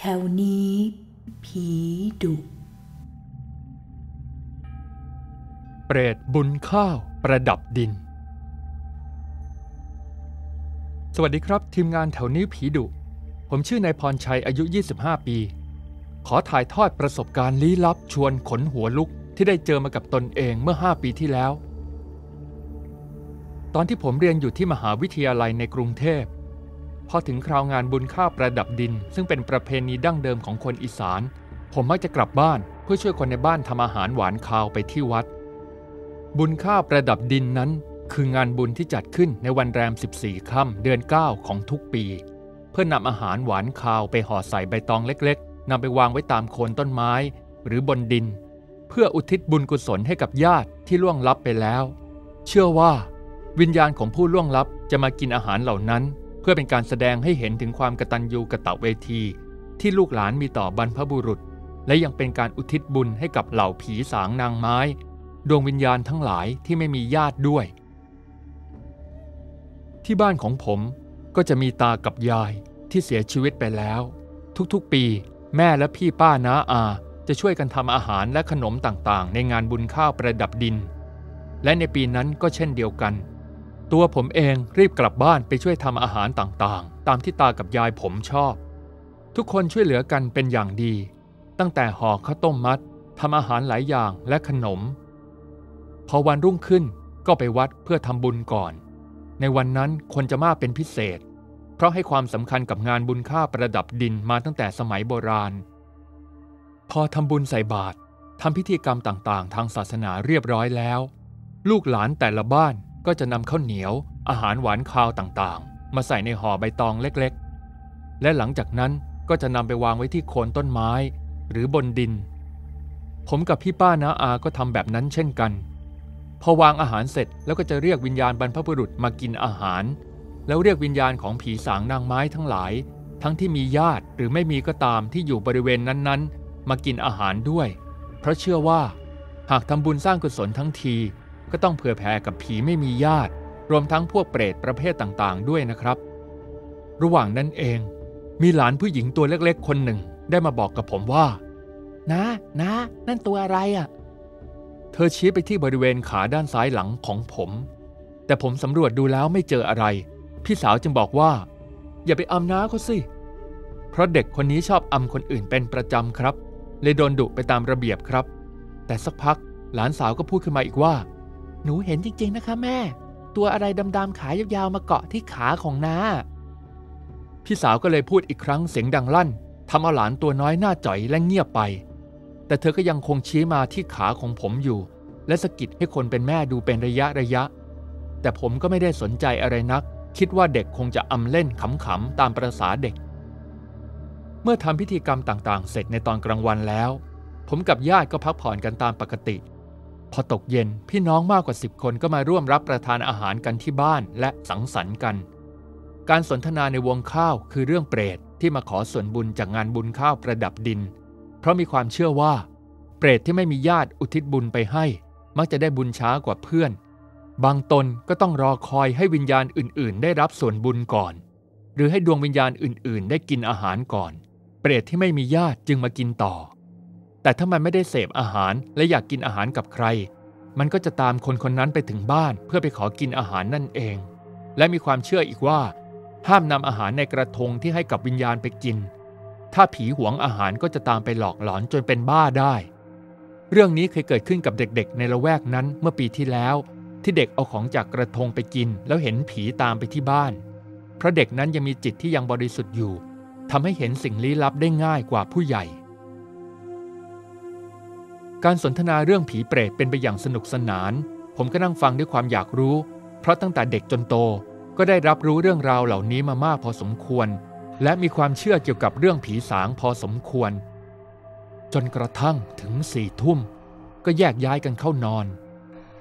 แถวนี้ ผีดุ เปรตบุญข้าวประดับดิน สวัสดีครับ ทีมงานแถวนี้ผีดุ ผมชื่อนายพรชัยอายุ 25 ปี ขอถ่ายทอดประสบการณ์ลี้ลับชวนขนหัวลุกที่ได้เจอมากับตนเองเมื่อ 5 ปีที่แล้ว ตอนที่ผมเรียนอยู่ที่มหาวิทยาลัยในกรุงเทพ พอถึงคราวงานบุญข้าวประดับดิน ซึ่งเป็นประเพณีดั้งเดิมของคนอีสาน ผมมักจะกลับบ้านเพื่อช่วยคนในบ้านทำอาหารหวานคาวไปที่วัด บุญข้าวประดับดินนั้น คืองานบุญที่จัดขึ้นในวันแรม 14 ค่ำเดือน 9 ของทุกปี เพื่อนำอาหารหวานคาวไปห่อใส่ใบตองเล็กๆนำไปวางไว้ตามโคนต้นไม้ หรือบนดิน เพื่ออุทิศบุญกุศลให้กับญาติที่ล่วงลับไปแล้ว เชื่อว่า วิญญาณของผู้ล่วงลับจะมากินอาหารเหล่านั้น พื่อเป็นการแสดงให้เห็นถึงความกตัญญูกะตะเวที ที่ลูกหลานมีต่อบรรพบุรุษ และยังเป็นการอุทิศบุญให้กับเหล่าผีสางนางไม้ ดวงวิญญาณทั้งหลายที่ไม่มีญาติด้วย ที่บ้านของผมก็จะมีตากับยายที่เสียชีวิตไปแล้ว ทุกๆปี แม่และพี่ป้าน้าอาจะช่วยกันทำอาหารและขนมต่างๆ ในงานบุญข้าวประดับดิน และในปีนั้นก็เช่นเดียวกัน ตัวผมเองรีบกลับบ้านไปช่วยทำอาหารต่างๆ ตามที่ตากับยายผมชอบ ทุกคนช่วยเหลือกันเป็นอย่างดี ตั้งแต่ห่อข้าวต้มมัดทำอาหารหลายอย่างและขนม พอวันรุ่งขึ้นก็ไปวัดเพื่อทำบุญก่อน ในวันนั้นคนจะมากเป็นพิเศษ เพราะให้ความสำคัญกับงานบุญข้าประดับดินมาตั้งแต่สมัยโบราณ พอทำบุญใส่บาตรทำพิธีกรรมต่างๆ ทางศาสนาเรียบร้อยแล้ว ลูกหลานแต่ละบ้าน ก็จะนำข้าวเหนียว อาหารหวานคาวต่างๆ มาใส่ในห่อใบตองเล็กๆ และหลังจากนั้นก็จะนำไปวางไว้ที่โคนต้นไม้ หรือบนดิน ผมกับพี่ป้านาอาก็ทำแบบนั้นเช่นกัน พอวางอาหารเสร็จแล้วก็จะเรียกวิญญาณบรรพบุรุษมากินอาหาร แล้วเรียกวิญญาณของผีสางนางไม้ทั้งหลาย ทั้งที่มีญาติหรือไม่มีก็ตามที่อยู่บริเวณนั้นๆ มากินอาหารด้วย เพราะเชื่อว่า หากทำบุญสร้างกุศลทั้งที ก็ต้องเผื่อแผ่กับผีไม่มีญาติ รวมทั้งพวกเปรตประเภทต่างๆ ด้วยนะครับ ระหว่างนั้นเอง มีหลานผู้หญิงตัวเล็กๆ คนหนึ่งได้มาบอกกับผมว่านะนะนั่นตัวอะไรอะ เธอชี้ไปที่บริเวณขาด้านซ้ายหลังของผม แต่ผมสำรวจดูแล้วไม่เจออะไร พี่สาวจึงบอกว่า อย่าไปอำน้าเขาสิเพราะเด็กคนนี้ชอบอำคนอื่นเป็นประจำครับ เลยโดนดุไปตามระเบียบครับ แต่สักพักหลานสาวก็พูดขึ้นมาอีกว่า หนูเห็นจริงๆนะคะแม่ ตัวอะไรดำๆขายาวๆมาเกาะที่ขาของนาพี่สาวก็เลยพูดอีกครั้งเสียงดังลั่นทำเอาหลานตัวน้อยหน้าจ่อยและเงียบไป แต่เธอก็ยังคงชี้มาที่ขาของผมอยู่ และสะกิดให้คนเป็นแม่ดูเป็นระยะระยะ แต่ผมก็ไม่ได้สนใจอะไรนัก คิดว่าเด็กคงจะอำเล่นขำๆตามประษาเด็ก เมื่อทำพิธีกรรมต่างๆ เสร็จในตอนกลางวันแล้ว ผมกับญาติก็พักผ่อนกันตามปกติ พอตกเย็นพี่น้องมากกว่าสิบคนก็มาร่วมรับประทานอาหารกันที่บ้านและสังสรรค์กัน การสนทนาในวงข้าวคือเรื่องเปรตที่มาขอส่วนบุญจากงานบุญข้าวประดับดิน เพราะมีความเชื่อว่า เปรตที่ไม่มีญาติอุทิศบุญไปให้ มักจะได้บุญช้ากว่าเพื่อน บางตนก็ต้องรอคอยให้วิญญาณอื่น ๆ ได้รับส่วนบุญก่อน หรือให้ดวงวิญญาณอื่น ๆ ได้กินอาหารก่อน เปรตที่ไม่มีญาติจึงมากินต่อ แต่ถ้ามันไม่ได้เสพอาหารและอยากกินอาหารกับใคร มันก็จะตามคนคนนั้นไปถึงบ้านเพื่อไปขอกินอาหารนั่นเอง และมีความเชื่ออีกว่า ห้ามนำอาหารในกระทงที่ให้กับวิญญาณไปกิน ถ้าผีหวงอาหารก็จะตามไปหลอกหลอนจนเป็นบ้าได้ เรื่องนี้เคยเกิดขึ้นกับเด็กๆ ในละแวกนั้นเมื่อปีที่แล้ว ที่เด็กเอาของจากกระทงไปกิน แล้วเห็นผีตามไปที่บ้าน เพราะเด็กนั้นยังมีจิตที่ยังบริสุทธิ์อยู่ทำให้เห็นสิ่งลี้ลับได้ง่ายกว่าผู้ใหญ่ การสนทนาเรื่องผีเปรตเป็นไปอย่างสนุกสนาน ผมก็นั่งฟังด้วยความอยากรู้ เพราะตั้งแต่เด็กจนโตก็ได้รับรู้เรื่องราวเหล่านี้มามากพอสมควร และมีความเชื่อเกี่ยวกับเรื่องผีสางพอสมควร จนกระทั่งถึงสี่ทุ่ม ก็แยกย้ายกันเข้านอน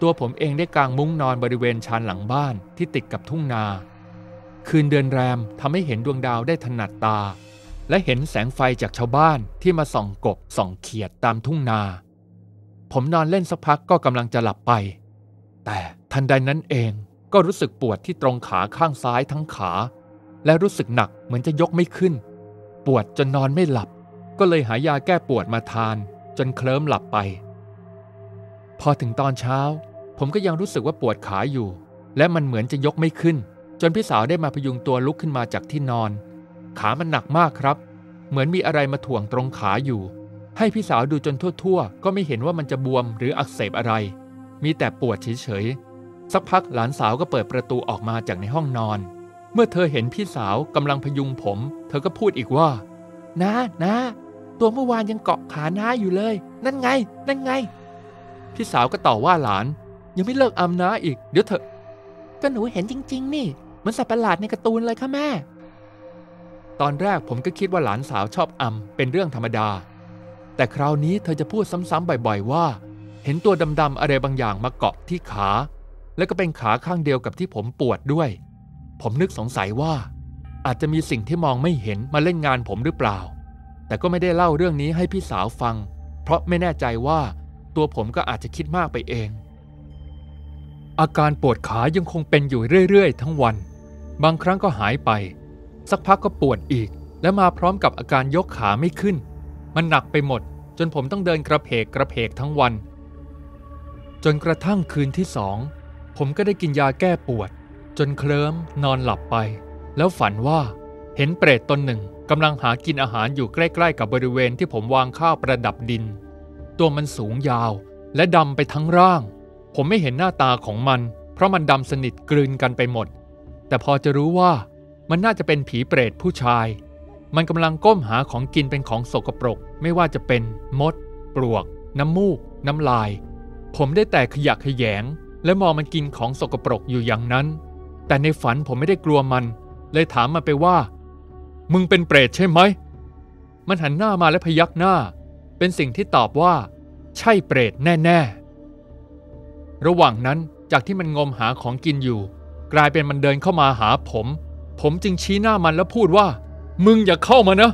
ตัวผมเองได้กางมุ้งนอนบริเวณชานหลังบ้านที่ติดกับทุ่งนา คืนเดือนแรมทำให้เห็นดวงดาวได้ถนัดตา และเห็นแสงไฟจากชาวบ้านที่มาส่องกบส่องเขียดตามทุ่งนา ผมนอนเล่นสักพักก็กำลังจะหลับไป แต่ทันใดนั้นเองก็รู้สึกปวดที่ตรงขาข้างซ้ายทั้งขา และรู้สึกหนักเหมือนจะยกไม่ขึ้น ปวดจนนอนไม่หลับ ก็เลยหายาแก้ปวดมาทาน จนเคลิ้มหลับไป พอถึงตอนเช้า ผมก็ยังรู้สึกว่าปวดขาอยู่ และมันเหมือนจะยกไม่ขึ้น จนพี่สาวได้มาพยุงตัวลุกขึ้นมาจากที่นอน ขามันหนักมากครับ เหมือนมีอะไรมาถ่วงตรงขาอยู่ ให้พี่สาวดูจนทั่วๆ ก็ไม่เห็นว่ามันจะบวมหรืออักเสบอะไร มีแต่ปวดเฉยๆ สักพักหลานสาวก็เปิดประตูออกมาจากในห้องนอน เมื่อเธอเห็นพี่สาวกำลังพยุงผม เธอก็พูดอีกว่านะนะตัวเมื่อวานยังเกาะขาน้าอยู่เลย นั่นไง นั่นไง พี่สาวก็ต่อว่าหลาน ยังไม่เลิกอำน้าอีก เดี๋ยวเถอะ ก็หนูเห็นจริง ๆ นี่เหมือนสัตว์ประหลาดในการ์ตูนเลยค่ะแม่ ตอนแรกผมก็คิดว่าหลานสาวชอบอำเป็นเรื่องธรรมดา แต่คราวนี้เธอจะพูดซ้ำๆบ่อยๆว่า เห็นตัวดำๆอะไรบางอย่างมาเกาะที่ขา แล้วก็เป็นขาข้างเดียวกับที่ผมปวดด้วย ผมนึกสงสัยว่า อาจจะมีสิ่งที่มองไม่เห็นมาเล่นงานผมหรือเปล่า แต่ก็ไม่ได้เล่าเรื่องนี้ให้พี่สาวฟัง เพราะไม่แน่ใจว่าตัวผมก็อาจจะคิดมากไปเอง อาการปวดขายังคงเป็นอยู่เรื่อยๆ ทั้งวัน บางครั้งก็หายไป สักพักก็ปวดอีก และมาพร้อมกับอาการยกขาไม่ขึ้น มันหนักไปหมด จนผมต้องเดินกระเพกกระเพกทั้งวัน จนกระทั่งคืนที่สอง ผมก็ได้กินยาแก้ปวด จนเคลิ้มนอนหลับไป แล้วฝันว่าเห็นเปรตตนหนึ่งกำลังหากินอาหารอยู่ใกล้ๆกับบริเวณที่ผมวางข้าวประดับดิน ตัวมันสูงยาวและดำไปทั้งร่าง ผมไม่เห็นหน้าตาของมัน เพราะมันดำสนิทกลืนกันไปหมด แต่พอจะรู้ว่ามันน่าจะเป็นผีเปรตผู้ชาย มันกำลังก้มหาของกินเป็นของสกปรก ไม่ว่าจะเป็นมด ปลวก น้ำมูก น้ำลาย ผมได้แต่ขยะแขยง และมองมันกินของสกปรกอยู่อย่างนั้น แต่ในฝันผมไม่ได้กลัวมัน เลยถามมันไปว่า มึงเป็นเปรตใช่ไหม มันหันหน้ามาและพยักหน้า เป็นสิ่งที่ตอบว่า ใช่เปรตแน่ ๆ ระหว่างนั้นจากที่มันงมหาของกินอยู่ กลายเป็นมันเดินเข้ามาหาผม ผมจึงชี้หน้ามันแล้วพูดว่า มึงอย่าเข้ามานะ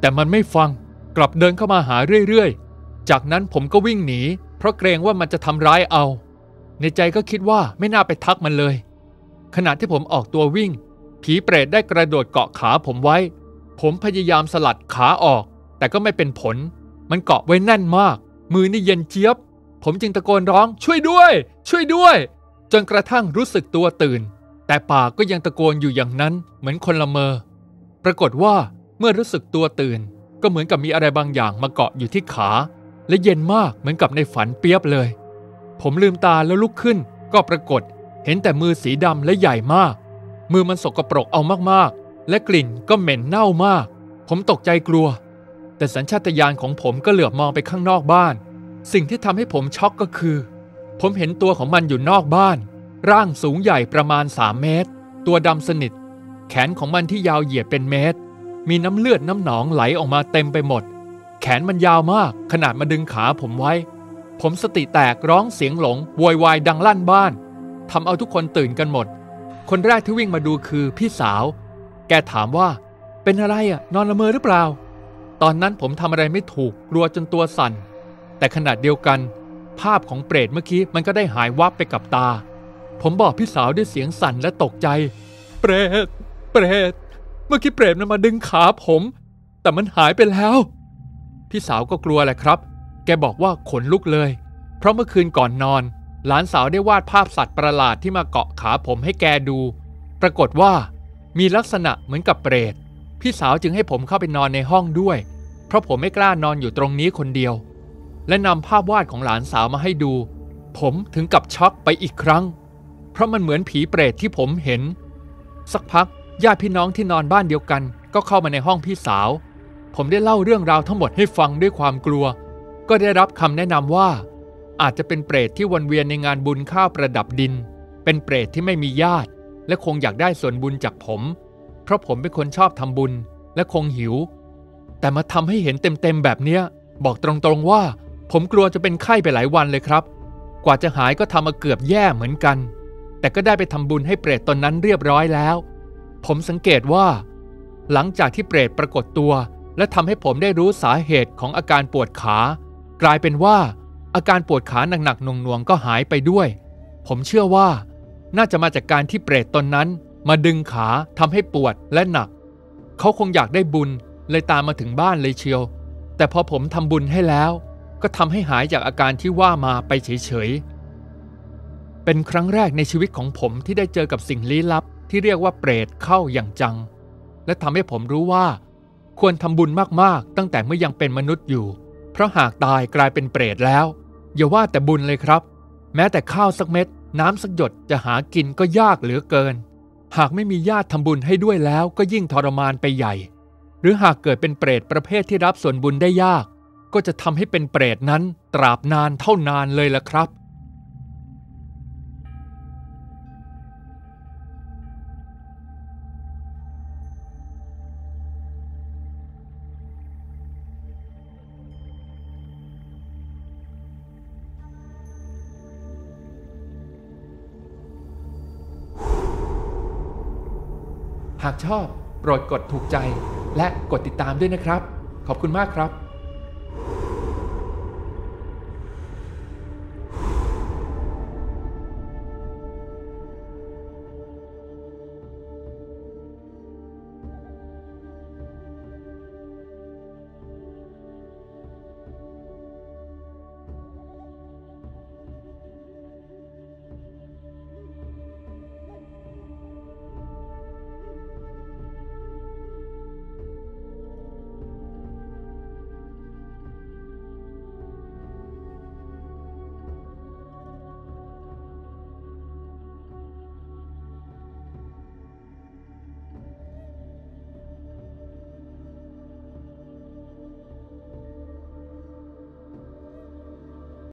แต่มันไม่ฟังกลับเดินเข้ามาหาเรื่อยๆ จากนั้นผมก็วิ่งหนี เพราะเกรงว่ามันจะทำร้ายเอา ในใจก็คิดว่าไม่น่าไปทักมันเลย ขณะที่ผมออกตัววิ่ง ผีเปรตได้กระโดดเกาะขาผมไว้ ผมพยายามสลัดขาออก แต่ก็ไม่เป็นผล มันเกาะไว้แน่นมาก มือนี่เย็นเจี๊ยบ ผมจึงตะโกนร้องช่วยด้วย ช่วยด้วย จนกระทั่งรู้สึกตัวตื่น แต่ปากก็ยังตะโกนอยู่อย่างนั้นเหมือนคนละเมอ ปรากฏว่าเมื่อรู้สึกตัวตื่น ก็เหมือนกับมีอะไรบางอย่างมาเกาะอยู่ที่ขา และเย็นมากเหมือนกับในฝันเปียบเลย ผมลืมตาแล้วลุกขึ้น ก็ปรากฏ เห็นแต่มือสีดำและใหญ่มาก มือมันสกปรกเอามากๆ และกลิ่นก็เหม็นเน่ามาก ผมตกใจกลัว แต่สัญชาตญาณของผมก็เหลือบมองไปข้างนอกบ้าน สิ่งที่ทำให้ผมช็อกก็คือ ผมเห็นตัวของมันอยู่นอกบ้าน ร่างสูงใหญ่ประมาณ3เมตร ตัวดำสนิท แขนของมันที่ยาวเหยียดเป็นเมตร มีน้ำเลือดน้ำหนองไหลออกมาเต็มไปหมด แขนมันยาวมากขนาดมาดึงขาผมไว้ ผมสติแตกร้องเสียงหลงโวยวายดังลั่นบ้านทำเอาทุกคนตื่นกันหมด คนแรกที่วิ่งมาดูคือพี่สาว แกถามว่า เป็นอะไรอะ นอนละเมอหรือเปล่า ตอนนั้นผมทำอะไรไม่ถูกกลัวจนตัวสั่น แต่ขนาดเดียวกัน ภาพของเปรตเมื่อกี้มันก็ได้หายวับไปกับตา ผมบอกพี่สาวด้วยเสียงสั่นและตกใจ เปรต เปรต เมื่อกี้เปรตมันมาดึงขาผม แต่มันหายไปแล้ว พี่สาวก็กลัวแหละครับ แกบอกว่าขนลุกเลย เพราะเมื่อคืนก่อนนอน หลานสาวได้วาดภาพสัตว์ประหลาดที่มาเกาะขาผมให้แกดู ปรากฏว่ามีลักษณะเหมือนกับเปรต พี่สาวจึงให้ผมเข้าไปนอนในห้องด้วย เพราะผมไม่กล้านอนอยู่ตรงนี้คนเดียว และนำภาพวาดของหลานสาวมาให้ดู ผมถึงกับช็อกไปอีกครั้ง เพราะมันเหมือนผีเปรตที่ผมเห็น สักพัก ญาติพี่น้องที่นอนบ้านเดียวกัน ก็เข้ามาในห้องพี่สาว ผมได้เล่าเรื่องราวทั้งหมดให้ฟังด้วยความกลัว ก็ได้รับคำแนะนำว่า อาจจะเป็นเปรตที่วนเวียนในงานบุญข้าวประดับดิน เป็นเปรตที่ไม่มีญาติ และคงอยากได้ส่วนบุญจากผม เพราะผมเป็นคนชอบทำบุญและคงหิว แต่มาทำให้เห็นเต็มๆแบบเนี้ย บอกตรงๆว่า ผมกลัวจะเป็นไข้ไปหลายวันเลยครับ กว่าจะหายก็ทำมาเกือบแย่เหมือนกัน แต่ก็ได้ไปทำบุญให้เปรตตนนั้นเรียบร้อยแล้ว ผมสังเกตว่า หลังจากที่เปรตปรากฏตัว และทำให้ผมได้รู้สาเหตุของอาการปวดขา กลายเป็นว่า อาการปวดขาหนักๆหน่วงๆก็หายไปด้วย ผมเชื่อว่า น่าจะมาจากการที่เปรตตนนั้น มาดึงขาทำให้ปวดและหนัก เขาคงอยากได้บุญเลยตามมาถึงบ้านเลยเชียว แต่พอผมทำบุญให้แล้ว ก็ทำให้หายจากอาการที่ว่ามาไปเฉยๆเป็นครั้งแรกในชีวิตของผมที่ได้เจอกับสิ่งลี้ลับ ที่เรียกว่าเปรตเข้าอย่างจัง และทำให้ผมรู้ว่า ควรทำบุญมากๆ ตั้งแต่เมื่อยังเป็นมนุษย์อยู่ เพราะหากตายกลายเป็นเปรตแล้ว อย่าว่าแต่บุญเลยครับ แม้แต่ข้าวสักเม็ด น้ำสักหยดจะหากินก็ยากเหลือเกิน หากไม่มีญาติทำบุญให้ด้วยแล้วก็ยิ่งทรมานไปใหญ่ หรือหากเกิดเป็นเปรตประเภทที่รับส่วนบุญได้ยาก ก็จะทำให้เป็นเปรตนั้นตราบนานเท่านานเลยละครับ หากชอบโปรดกดถูกใจและกดติดตามด้วยนะครับ ขอบคุณมากครับ